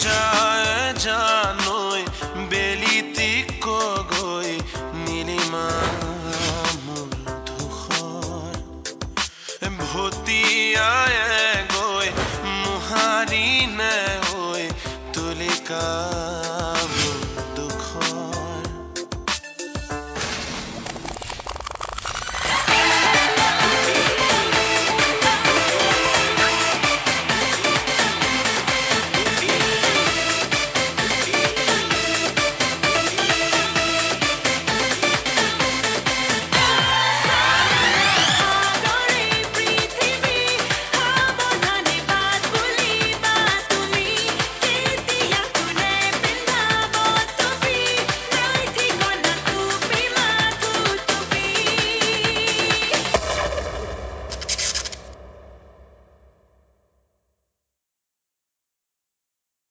যায় জানোই বেলি তিক্ক গৈ নীলিমা মোৰ ভটিয়াই গৈ মোহাৰি নে হৈ তুলিকা